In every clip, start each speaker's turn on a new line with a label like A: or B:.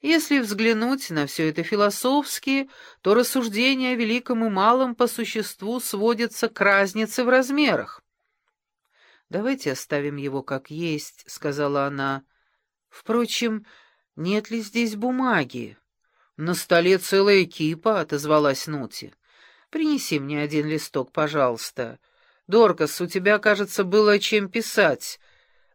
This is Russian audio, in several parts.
A: Если взглянуть на все это философски, то рассуждение о великом и малом по существу сводится к разнице в размерах. «Давайте оставим его как есть», — сказала она. «Впрочем, нет ли здесь бумаги?» «На столе целая кипа», — отозвалась Нути. «Принеси мне один листок, пожалуйста. Доркас, у тебя, кажется, было чем писать».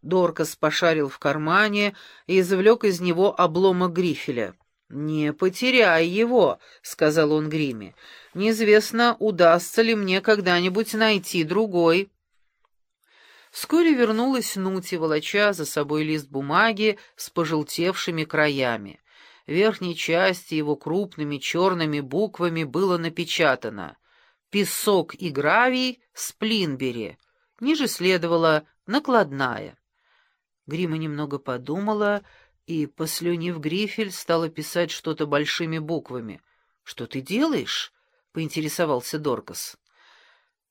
A: Доркас пошарил в кармане и извлек из него обломок грифеля. «Не потеряй его», — сказал он Гриме. «Неизвестно, удастся ли мне когда-нибудь найти другой». Вскоре вернулась Нути, волоча за собой лист бумаги с пожелтевшими краями верхней части его крупными черными буквами было напечатано «Песок и гравий Сплинбери». Ниже следовала накладная. Грима немного подумала и, послюнив грифель, стала писать что-то большими буквами. «Что ты делаешь?» — поинтересовался Доркас.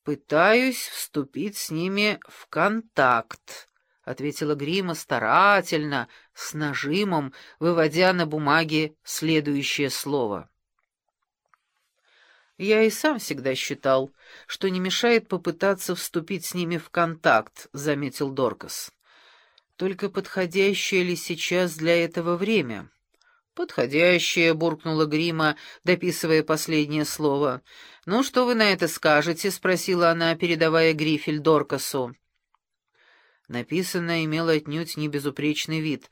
A: «Пытаюсь вступить с ними в контакт», — ответила Грима старательно, с нажимом, выводя на бумаге следующее слово. «Я и сам всегда считал, что не мешает попытаться вступить с ними в контакт», — заметил Доркас. «Только подходящее ли сейчас для этого время?» «Подходящее», — буркнула Грима, дописывая последнее слово. «Ну, что вы на это скажете?» — спросила она, передавая грифель Доркасу. Написанное имело отнюдь не безупречный вид,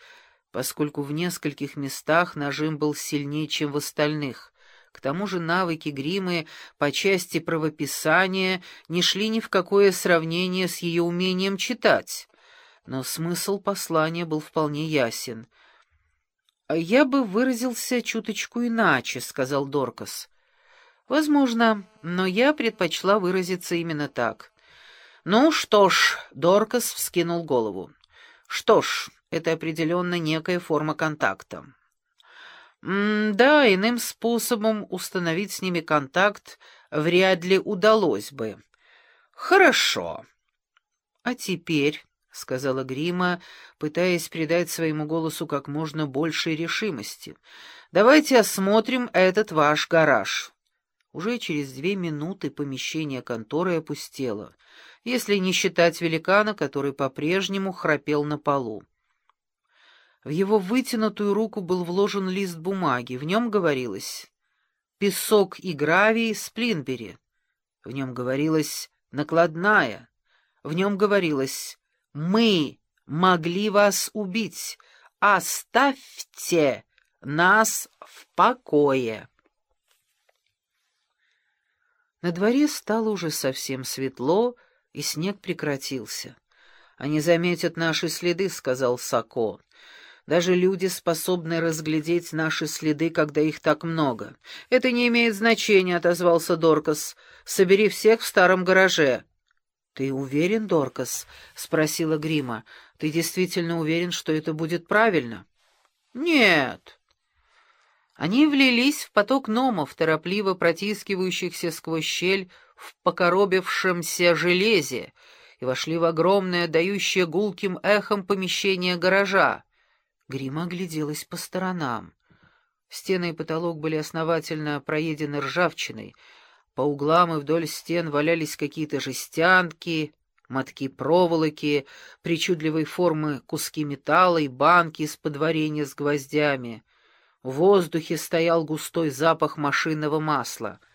A: поскольку в нескольких местах нажим был сильнее, чем в остальных. К тому же навыки гримы по части правописания не шли ни в какое сравнение с ее умением читать. Но смысл послания был вполне ясен. «Я бы выразился чуточку иначе», — сказал Доркас. «Возможно, но я предпочла выразиться именно так. «Ну что ж», — Доркас вскинул голову. «Что ж, это определенно некая форма контакта». «Да, иным способом установить с ними контакт вряд ли удалось бы». «Хорошо». «А теперь...» — сказала Грима, пытаясь придать своему голосу как можно большей решимости. «Давайте осмотрим этот ваш гараж». Уже через две минуты помещение конторы опустело если не считать великана, который по-прежнему храпел на полу. В его вытянутую руку был вложен лист бумаги. В нем говорилось «Песок и гравий Сплинбери». В нем говорилось «Накладная». В нем говорилось «Мы могли вас убить. Оставьте нас в покое». На дворе стало уже совсем светло, и снег прекратился. «Они заметят наши следы», — сказал Сако. «Даже люди способны разглядеть наши следы, когда их так много». «Это не имеет значения», — отозвался Доркас. «Собери всех в старом гараже». «Ты уверен, Доркас?» — спросила Грима. «Ты действительно уверен, что это будет правильно?» «Нет». Они влились в поток номов, торопливо протискивающихся сквозь щель в покоробившемся железе и вошли в огромное, дающее гулким эхом помещение гаража. Грима огляделась по сторонам. Стены и потолок были основательно проедены ржавчиной. По углам и вдоль стен валялись какие-то жестянки, мотки проволоки, причудливой формы куски металла и банки из подварения с гвоздями. В воздухе стоял густой запах машинного масла —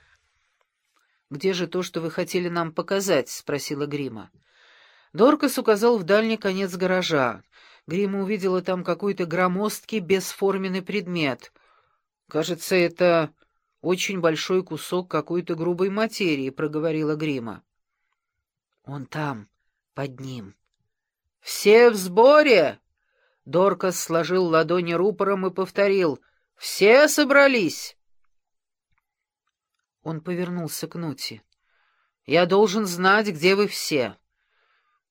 A: «Где же то, что вы хотели нам показать?» — спросила Грима. Доркас указал в дальний конец гаража. Грима увидела там какой-то громоздкий бесформенный предмет. «Кажется, это очень большой кусок какой-то грубой материи», — проговорила Грима. «Он там, под ним». «Все в сборе!» Доркас сложил ладони рупором и повторил. «Все собрались!» Он повернулся к Нути. «Я должен знать, где вы все.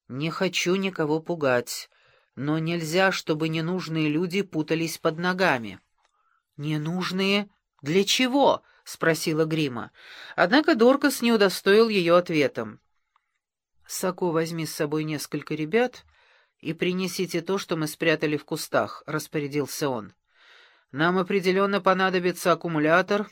A: Не хочу никого пугать, но нельзя, чтобы ненужные люди путались под ногами». «Ненужные? Для чего?» — спросила Грима. Однако Доркас не удостоил ее ответом. «Сако, возьми с собой несколько ребят и принесите то, что мы спрятали в кустах», — распорядился он. Нам определенно понадобится аккумулятор